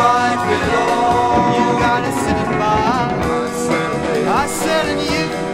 right. You gotta sit by. I said, and you.